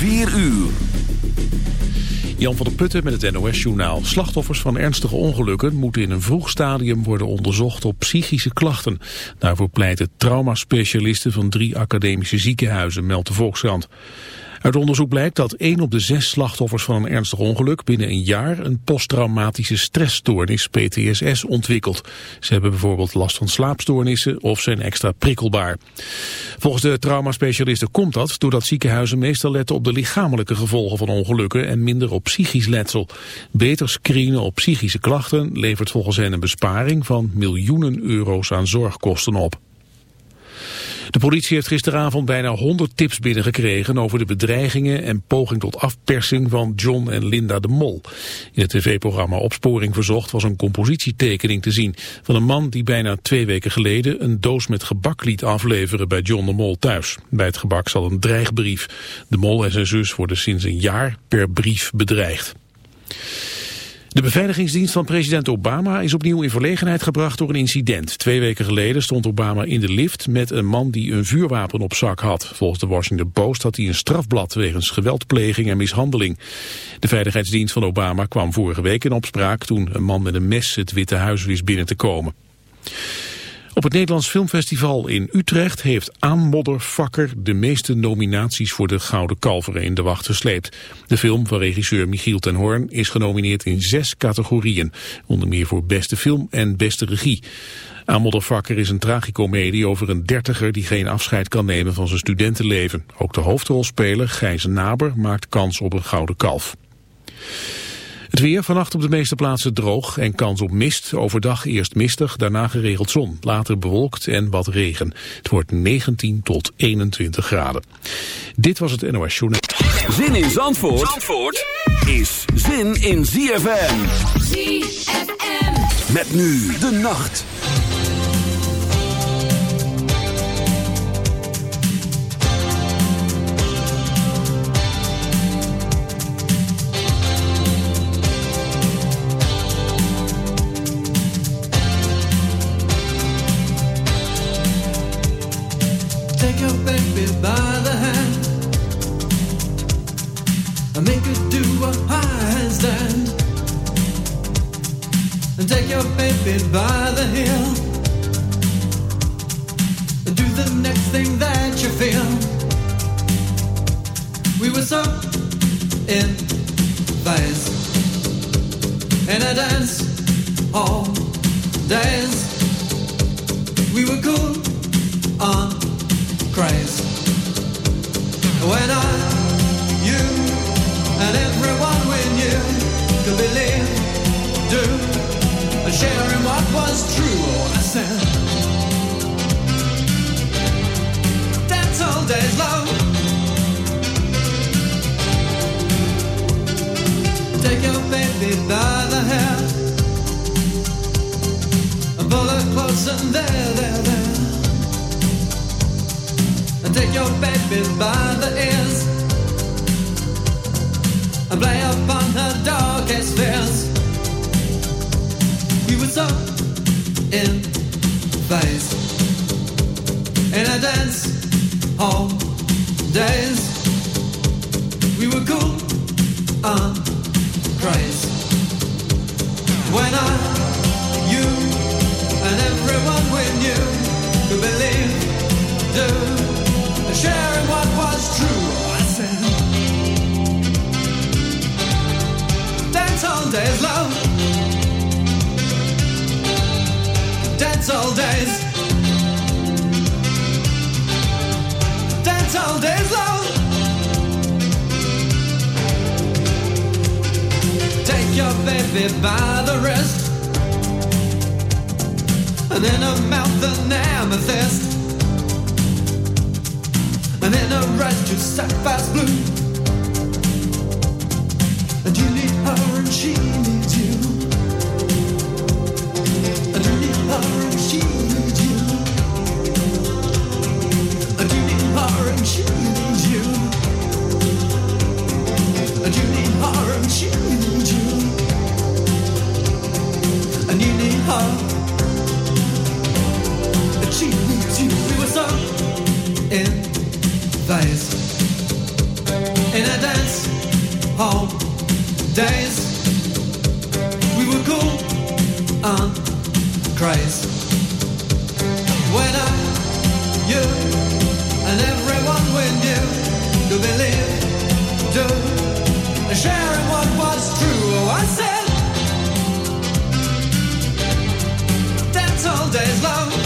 4 uur. Jan van der Putten met het NOS-journaal. Slachtoffers van ernstige ongelukken moeten in een vroeg stadium worden onderzocht op psychische klachten. Daarvoor pleiten traumaspecialisten van drie academische ziekenhuizen, meldt de Volkskrant. Uit onderzoek blijkt dat 1 op de 6 slachtoffers van een ernstig ongeluk binnen een jaar een posttraumatische stressstoornis PTSS ontwikkelt. Ze hebben bijvoorbeeld last van slaapstoornissen of zijn extra prikkelbaar. Volgens de traumaspecialisten komt dat doordat ziekenhuizen meestal letten op de lichamelijke gevolgen van ongelukken en minder op psychisch letsel. Beter screenen op psychische klachten levert volgens hen een besparing van miljoenen euro's aan zorgkosten op. De politie heeft gisteravond bijna 100 tips binnengekregen over de bedreigingen en poging tot afpersing van John en Linda de Mol. In het tv-programma Opsporing Verzocht was een compositietekening te zien van een man die bijna twee weken geleden een doos met gebak liet afleveren bij John de Mol thuis. Bij het gebak zat een dreigbrief. De Mol en zijn zus worden sinds een jaar per brief bedreigd. De beveiligingsdienst van president Obama is opnieuw in verlegenheid gebracht door een incident. Twee weken geleden stond Obama in de lift met een man die een vuurwapen op zak had. Volgens de Washington Post had hij een strafblad wegens geweldpleging en mishandeling. De veiligheidsdienst van Obama kwam vorige week in opspraak toen een man met een mes het Witte Huis wist binnen te komen. Op het Nederlands Filmfestival in Utrecht heeft Aanmodderfakker de meeste nominaties voor de Gouden Kalveren in de wacht gesleept. De film van regisseur Michiel ten Hoorn is genomineerd in zes categorieën, onder meer voor beste film en beste regie. Aanmodderfakker is een tragicomedie over een dertiger die geen afscheid kan nemen van zijn studentenleven. Ook de hoofdrolspeler Gijs Naber maakt kans op een Gouden Kalf. Het weer vannacht op de meeste plaatsen droog en kans op mist. Overdag eerst mistig, daarna geregeld zon. Later bewolkt en wat regen. Het wordt 19 tot 21 graden. Dit was het NOS Journal. Zin in Zandvoort, Zandvoort is zin in ZFM. ZFM. Met nu de nacht. Crazy when I, you, and everyone we knew what was true. I said, all days, love. Dance all days. Dance all days long. Your baby by the wrist. And in her mouth an amethyst. And in her eyes two sapphires blue. And you need her and she needs you. And you need her and she needs you. And you need her and she needs you. And you need her and she. We were so in phase the dance hall days. We were cool and crazy. When I, you, and everyone we knew could believe, do, sharing what was true. Oh, I said, dance all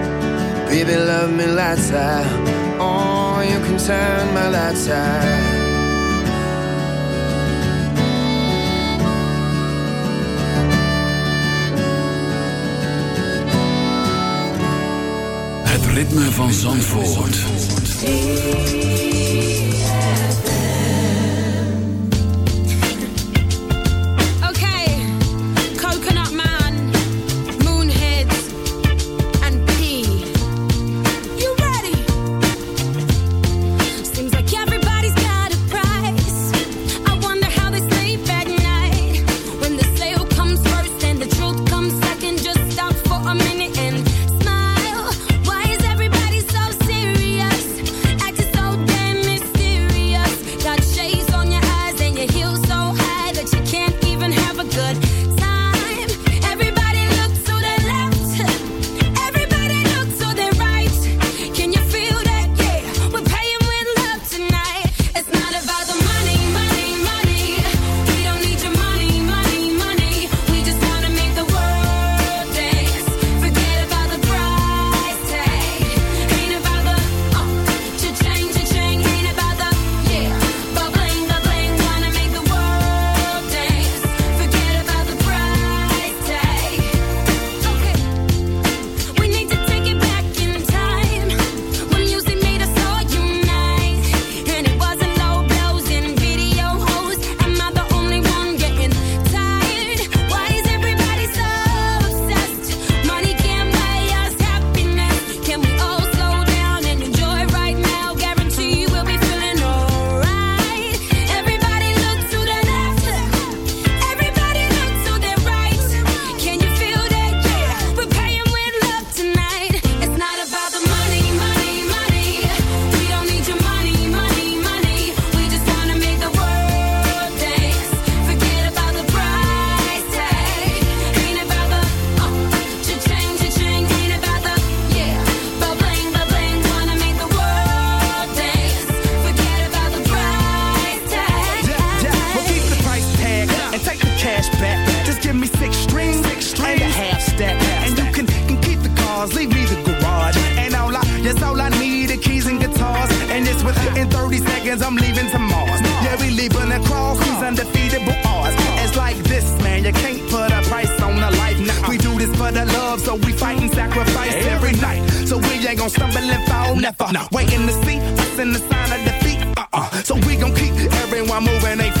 Baby, love me lights out. Oh, you can turn my lights out. Het ritme van Zandvoort. Just give me six strings, and a half stack. And you can, can keep the cars, leave me the garage. And all I, yes, all I need are keys and guitars. And it's within 30 seconds, I'm leaving to Mars. Yeah, we leaving across these undefeatable odds. It's like this, man, you can't put a price on a life. Nah, we do this for the love, so we fight and sacrifice every night. So we ain't gonna stumble and fall, never. Waiting to see us in the sign of defeat. Uh-uh. So we gon' keep everyone moving feet.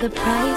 The price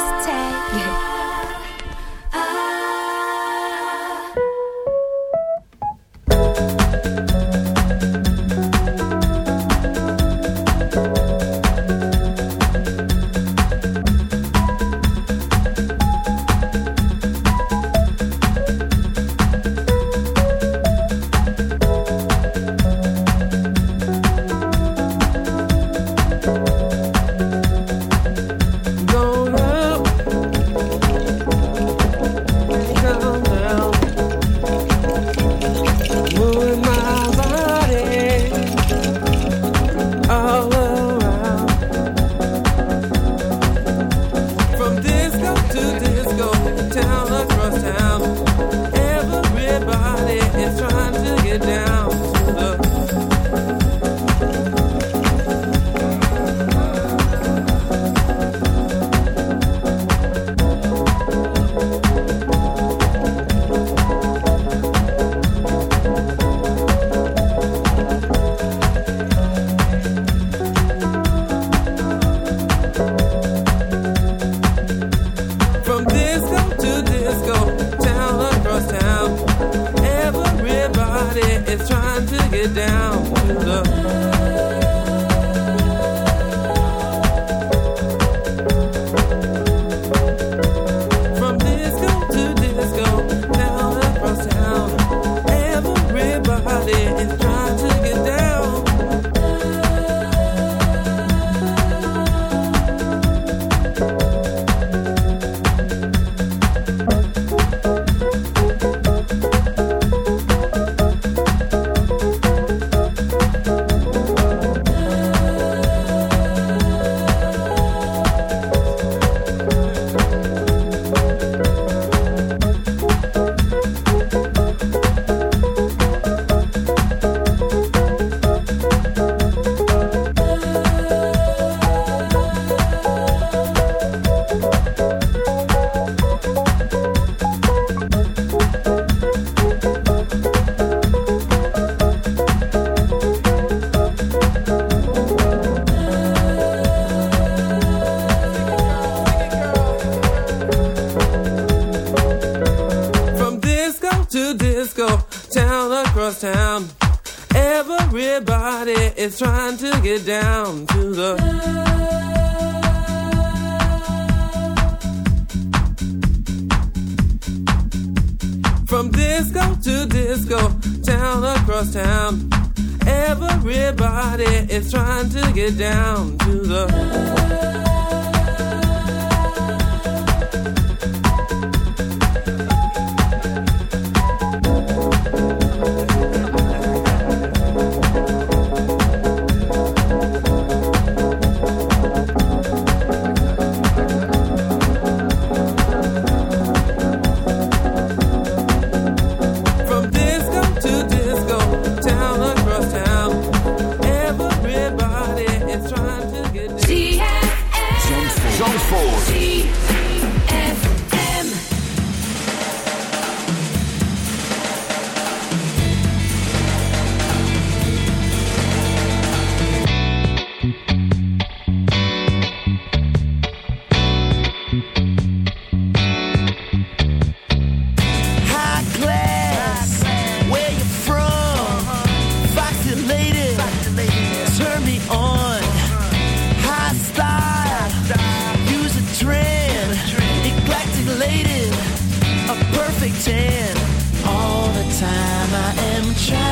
is trying to get down I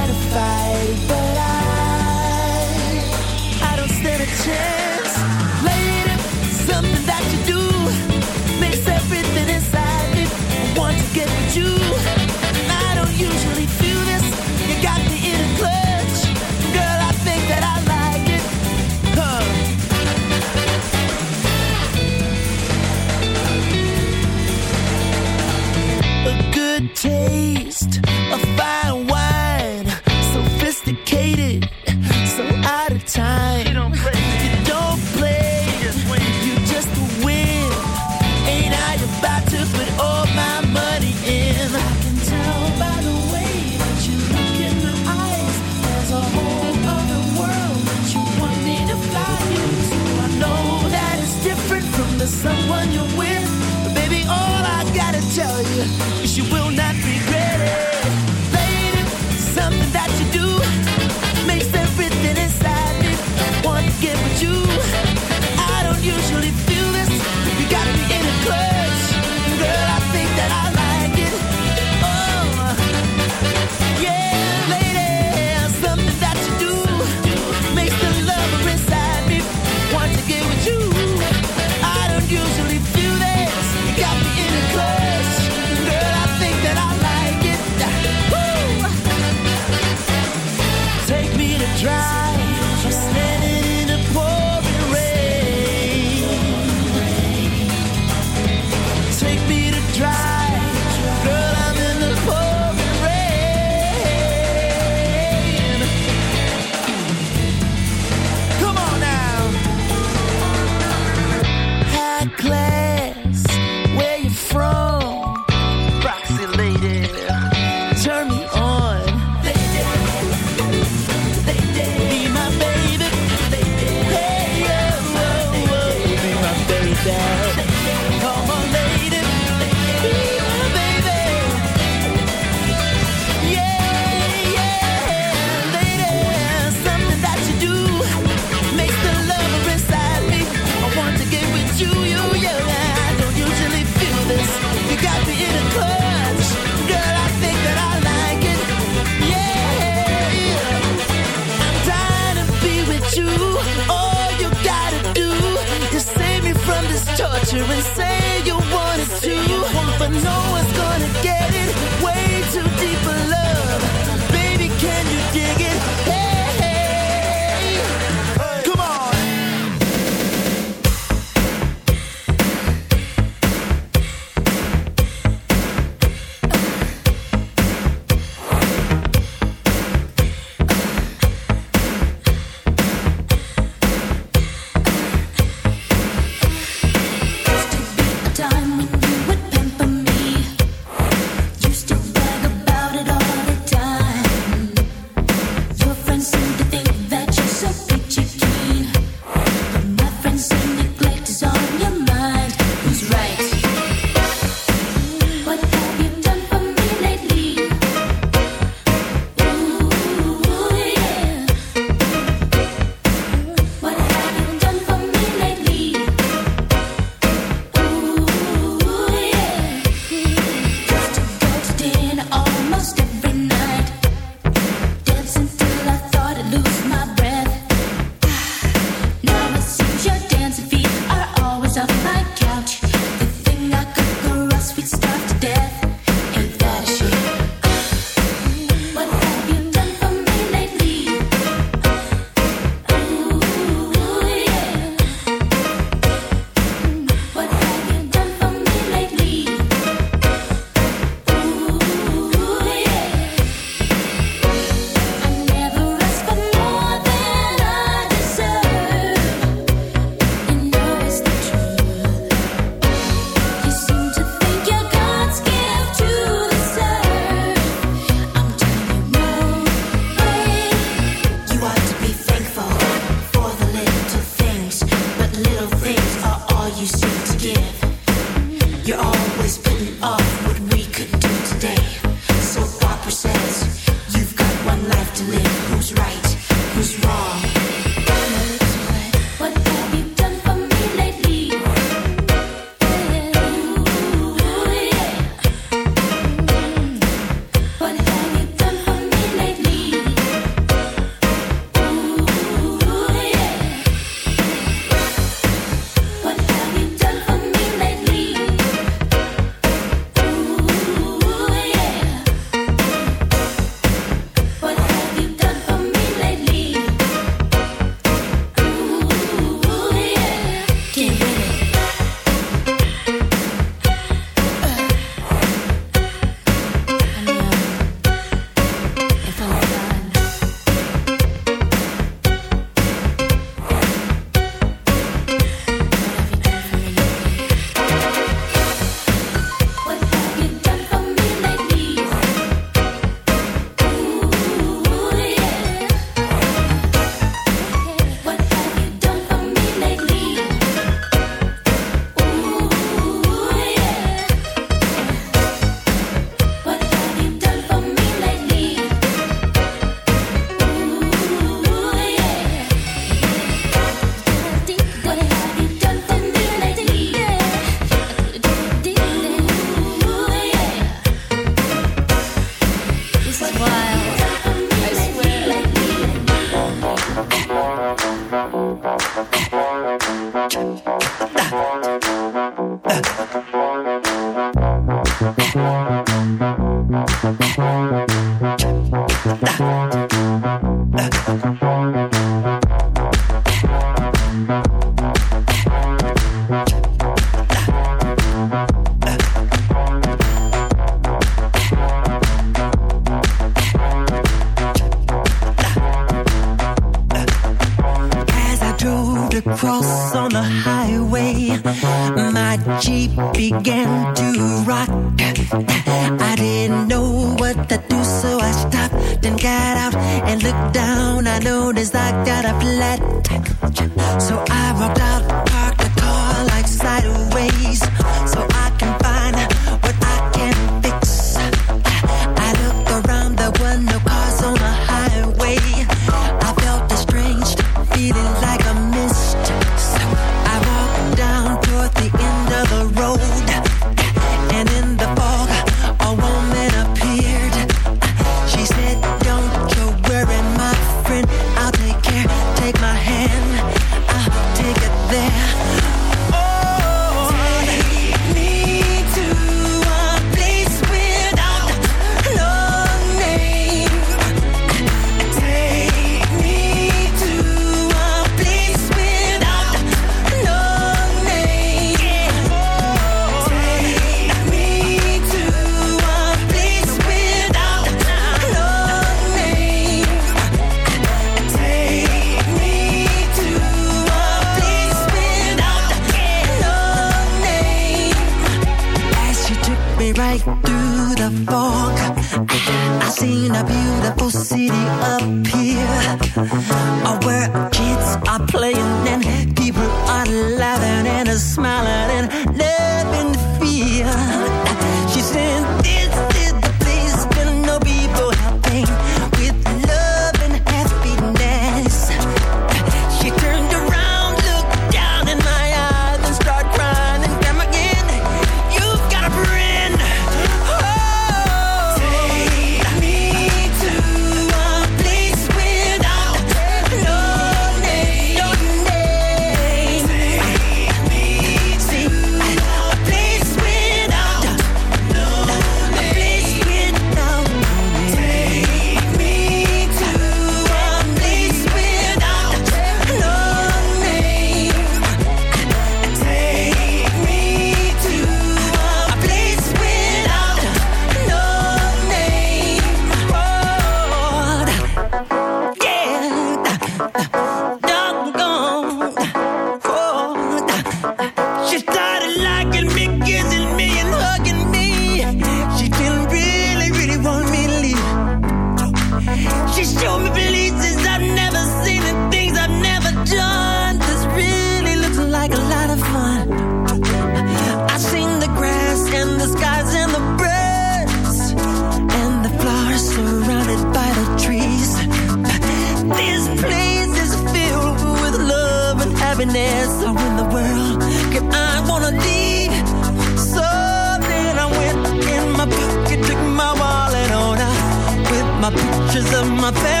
pictures of my family